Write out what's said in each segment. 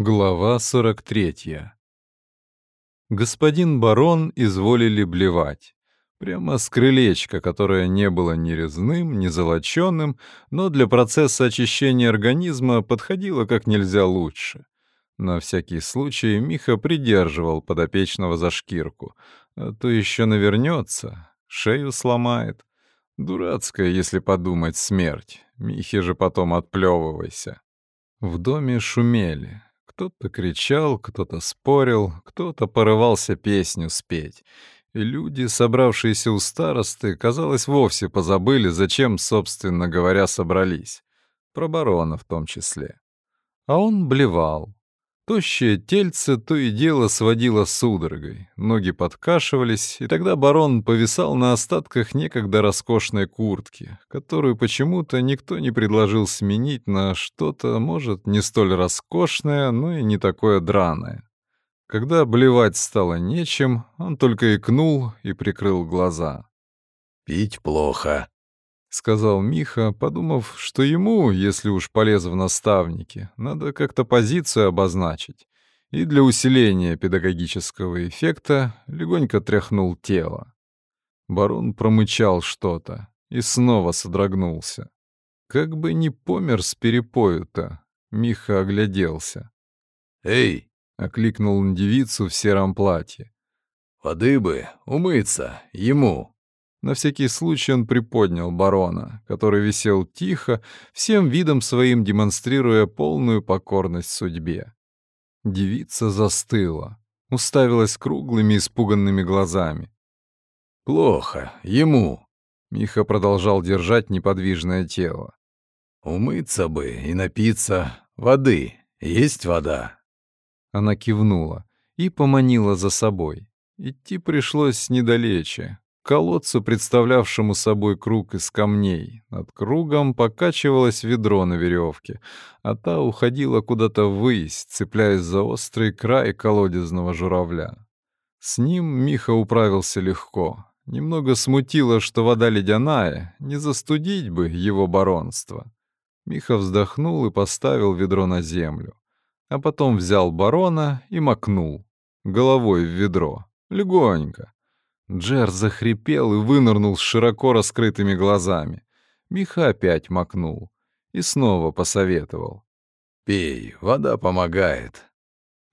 Глава 43. Господин барон изволили блевать. Прямо с крылечка, которое не было ни резным, ни золочёным, но для процесса очищения организма подходило как нельзя лучше. На всякий случай Миха придерживал подопечного за шкирку, а то еще навернется, шею сломает. Дурацкая, если подумать, смерть. Михе же потом отплевывайся. В доме шумели. Кто-то кричал, кто-то спорил, кто-то порывался песню спеть. И люди, собравшиеся у старосты, казалось, вовсе позабыли, зачем, собственно говоря, собрались. Про барона в том числе. А он блевал. Тощее тельце то и дело сводило судорогой, ноги подкашивались, и тогда барон повисал на остатках некогда роскошной куртки, которую почему-то никто не предложил сменить на что-то, может, не столь роскошное, но и не такое драное. Когда блевать стало нечем, он только икнул и прикрыл глаза. «Пить плохо», — сказал Миха, подумав, что ему, если уж полез в наставники, надо как-то позицию обозначить. И для усиления педагогического эффекта легонько тряхнул тело. Барон промычал что-то и снова содрогнулся. Как бы не помер с перепою-то, Миха огляделся. «Эй!» — окликнул он девицу в сером платье. «Воды бы, умыться, ему!» На всякий случай он приподнял барона, который висел тихо, всем видом своим демонстрируя полную покорность судьбе. Девица застыла, уставилась круглыми испуганными глазами. «Плохо, ему!» Миха продолжал держать неподвижное тело. «Умыться бы и напиться воды. Есть вода?» Она кивнула и поманила за собой. Идти пришлось недалече, колодцу, представлявшему собой круг из камней. Над кругом покачивалось ведро на веревке, а та уходила куда-то ввысь, цепляясь за острый край колодезного журавля. С ним Миха управился легко. Немного смутило, что вода ледяная, не застудить бы его баронство. Миха вздохнул и поставил ведро на землю. А потом взял барона и макнул. Головой в ведро. Легонько. Джер захрипел и вынырнул с широко раскрытыми глазами. Миха опять макнул и снова посоветовал. «Пей, вода помогает».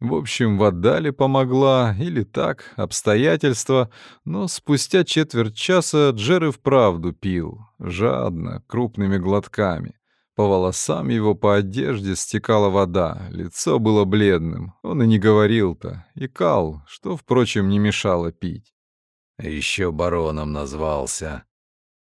В общем, вода ли помогла, или так, обстоятельства, но спустя четверть часа Джер и вправду пил, жадно, крупными глотками. По волосам его, по одежде стекала вода, лицо было бледным, он и не говорил-то, и кал, что, впрочем, не мешало пить. Еще бароном назвался.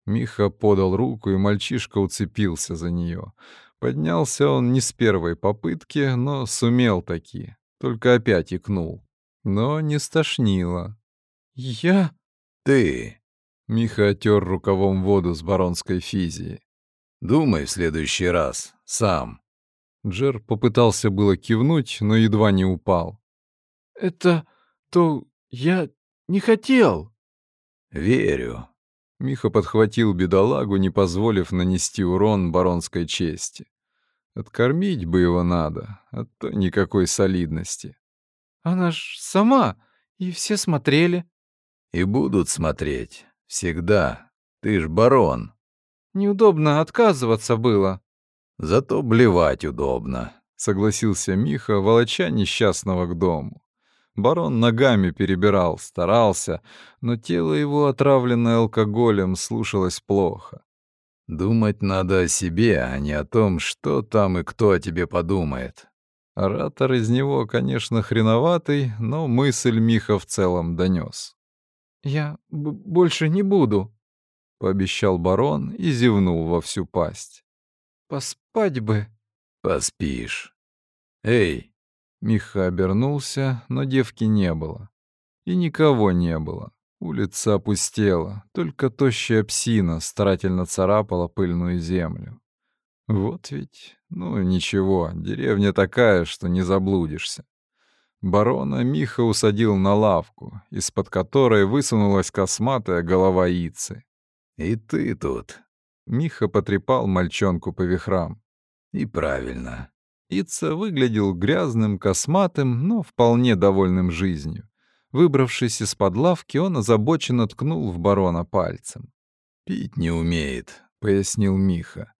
Миха подал руку, и мальчишка уцепился за нее. Поднялся он не с первой попытки, но сумел таки. Только опять икнул. Но не стошнило. «Я...» «Ты...» Миха отер рукавом воду с баронской физии. «Думай в следующий раз. Сам». Джер попытался было кивнуть, но едва не упал. «Это... то... я не хотел». «Верю». Миха подхватил бедолагу, не позволив нанести урон баронской чести. Откормить бы его надо, а то никакой солидности. «Она ж сама, и все смотрели». «И будут смотреть. Всегда. Ты ж барон». «Неудобно отказываться было». «Зато блевать удобно», — согласился Миха, волоча несчастного к дому. Барон ногами перебирал, старался, но тело его, отравленное алкоголем, слушалось плохо. «Думать надо о себе, а не о том, что там и кто о тебе подумает». Оратор из него, конечно, хреноватый, но мысль Миха в целом донес. «Я больше не буду», — пообещал барон и зевнул во всю пасть. «Поспать бы». «Поспишь. Эй, Миха обернулся, но девки не было. И никого не было. Улица опустела, только тощая псина старательно царапала пыльную землю. Вот ведь, ну ничего, деревня такая, что не заблудишься. Барона Миха усадил на лавку, из-под которой высунулась косматая голова Ицы. «И ты тут?» Миха потрепал мальчонку по вихрам. «И правильно. Ица выглядел грязным, косматым, но вполне довольным жизнью. Выбравшись из-под лавки, он озабоченно ткнул в барона пальцем. «Пить не умеет», — пояснил Миха.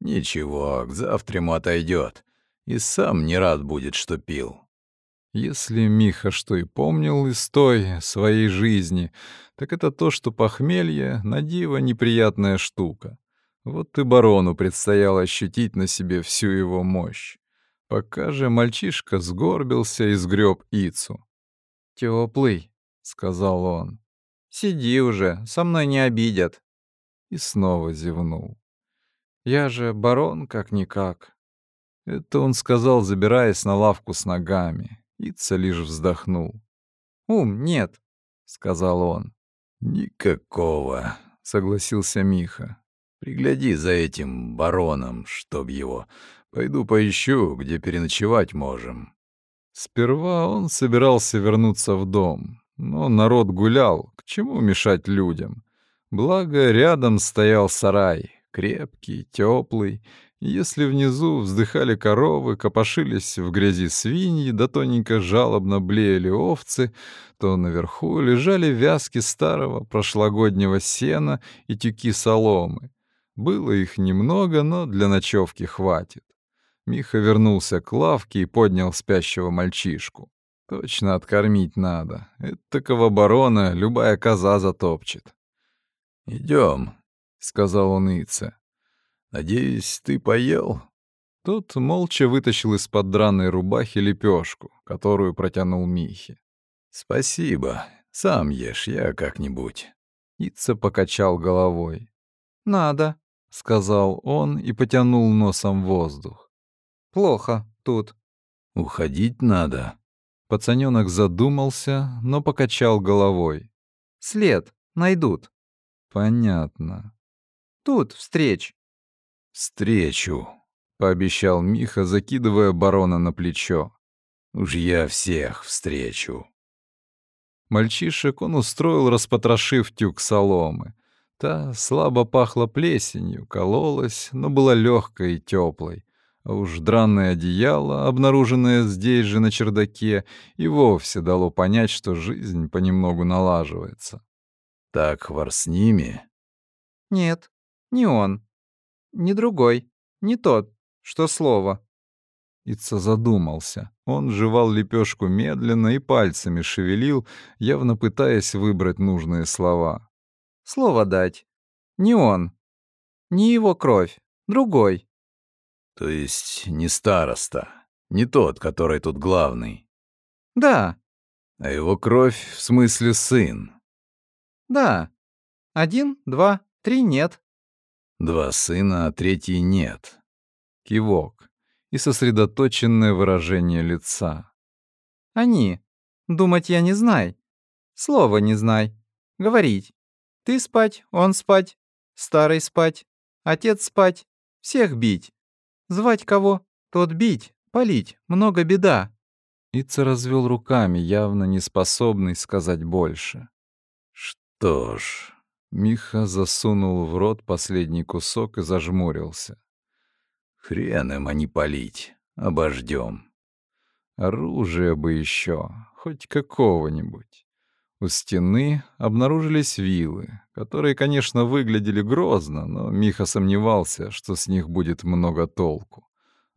«Ничего, к завтраму отойдет, и сам не рад будет, что пил». Если Миха что и помнил из той своей жизни, так это то, что похмелье — на диво неприятная штука. Вот и барону предстояло ощутить на себе всю его мощь. Пока же мальчишка сгорбился и сгреб Ицу. «Тёплый», — сказал он. «Сиди уже, со мной не обидят». И снова зевнул. «Я же барон как-никак». Это он сказал, забираясь на лавку с ногами. Ица лишь вздохнул. «Ум нет», — сказал он. «Никакого», — согласился Миха. «Пригляди за этим бароном, чтоб его. Пойду поищу, где переночевать можем». Сперва он собирался вернуться в дом, но народ гулял, к чему мешать людям. Благо, рядом стоял сарай, крепкий, теплый. Если внизу вздыхали коровы, копошились в грязи свиньи, да тоненько жалобно блеяли овцы, то наверху лежали вязки старого прошлогоднего сена и тюки соломы. Было их немного, но для ночевки хватит. Миха вернулся к лавке и поднял спящего мальчишку. Точно откормить надо. Этакого барона любая коза затопчет. Идем, сказал он Ице. «Надеюсь, ты поел?» Тот молча вытащил из-под драной рубахи лепешку, которую протянул Михе. «Спасибо. Сам ешь, я как-нибудь». Ица покачал головой. «Надо», — сказал он и потянул носом воздух. Плохо тут. Уходить надо. Пацанёнок задумался, но покачал головой. След найдут. Понятно. Тут встреч. Встречу, пообещал Миха, закидывая барона на плечо. Уж я всех встречу. Мальчишек он устроил, распотрошив тюк соломы. Та слабо пахла плесенью, кололась, но была легкой и теплой. А уж дранное одеяло, обнаруженное здесь же на чердаке, и вовсе дало понять, что жизнь понемногу налаживается. «Так хвор с ними?» «Нет, не он. Не другой. Не тот, что слово». Ица задумался. Он жевал лепешку медленно и пальцами шевелил, явно пытаясь выбрать нужные слова. «Слово дать. Не он. Не его кровь. Другой. То есть не староста, не тот, который тут главный. Да. А его кровь в смысле сын. Да. Один, два, три нет. Два сына, а третий нет. Кивок и сосредоточенное выражение лица. Они. Думать я не знай. Слова не знай. Говорить. Ты спать, он спать, старый спать, отец спать, всех бить. Звать кого? Тот бить, полить, много беда». Ица развел руками, явно не способный сказать больше. «Что ж...» Миха засунул в рот последний кусок и зажмурился. «Хрен им, а не полить. Обождем. Оружие бы еще, хоть какого-нибудь. У стены обнаружились вилы, которые, конечно, выглядели грозно, но Миха сомневался, что с них будет много толку.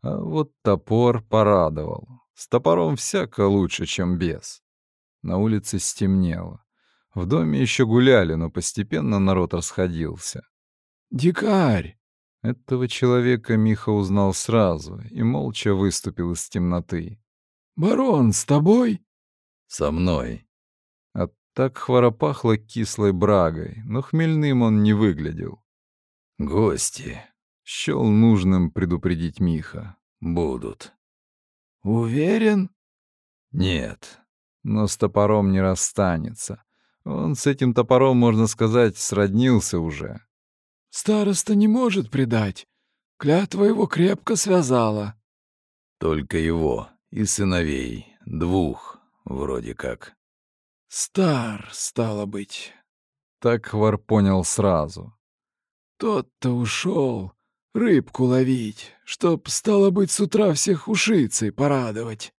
А вот топор порадовал. С топором всяко лучше, чем без. На улице стемнело. В доме еще гуляли, но постепенно народ расходился. «Дикарь!» Этого человека Миха узнал сразу и молча выступил из темноты. «Барон, с тобой?» «Со мной», так хворопахло кислой брагой, но хмельным он не выглядел. «Гости», — счел нужным предупредить Миха, — «будут». «Уверен?» «Нет, но с топором не расстанется. Он с этим топором, можно сказать, сроднился уже». «Староста не может предать. Клятва его крепко связала». «Только его и сыновей, двух, вроде как». Стар, стало быть. Так Хвар понял сразу. Тот-то ушел, Рыбку ловить, чтоб, стало быть, с утра всех ушицей порадовать».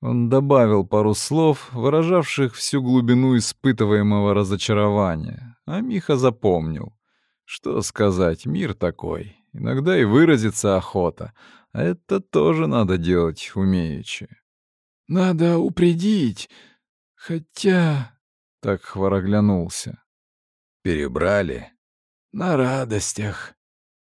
Он добавил пару слов, выражавших всю глубину испытываемого разочарования, а Миха запомнил. Что сказать, мир такой. Иногда и выразиться охота, а это тоже надо делать умеючи. «Надо упредить, хотя...» — так хвор оглянулся. «Перебрали?» «На радостях».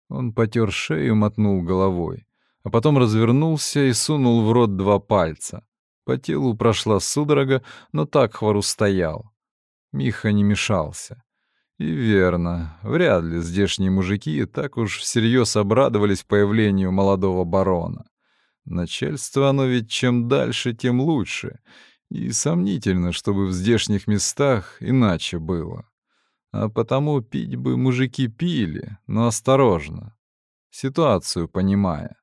Он потер шею, мотнул головой, а потом развернулся и сунул в рот два пальца. По телу прошла судорога, но так хвору стоял. Миха не мешался. И верно, вряд ли здешние мужики так уж всерьез обрадовались появлению молодого барона. Начальство оно ведь чем дальше, тем лучше. И сомнительно, чтобы в здешних местах иначе было. А потому пить бы мужики пили, но осторожно, ситуацию понимая.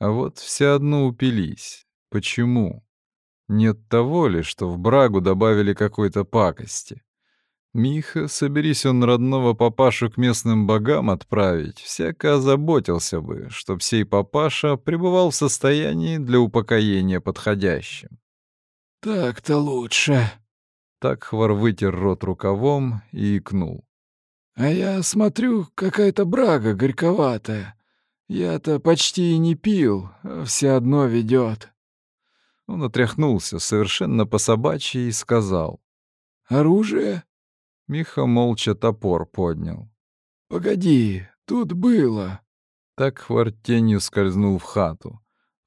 А вот все одно упились. Почему? Нет того ли, что в брагу добавили какой-то пакости? Миха, соберись он родного папашу к местным богам отправить, всяко озаботился бы, чтоб сей папаша пребывал в состоянии для упокоения подходящим. «Так-то лучше», так Хвар вытер рот рукавом и икнул. «А я смотрю, какая-то брага горьковатая. Я-то почти и не пил, а все одно ведет. Он отряхнулся совершенно по-собачьи и сказал. «Оружие?» Миха молча топор поднял. «Погоди, тут было». Так Хвар тенью скользнул в хату.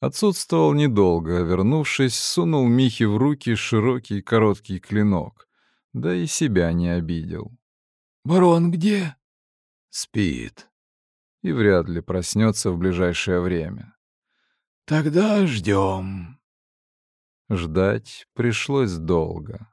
Отсутствовал недолго, а вернувшись, сунул Михе в руки широкий короткий клинок. Да и себя не обидел. «Барон где?» «Спит». И вряд ли проснется в ближайшее время. «Тогда ждем». Ждать пришлось долго.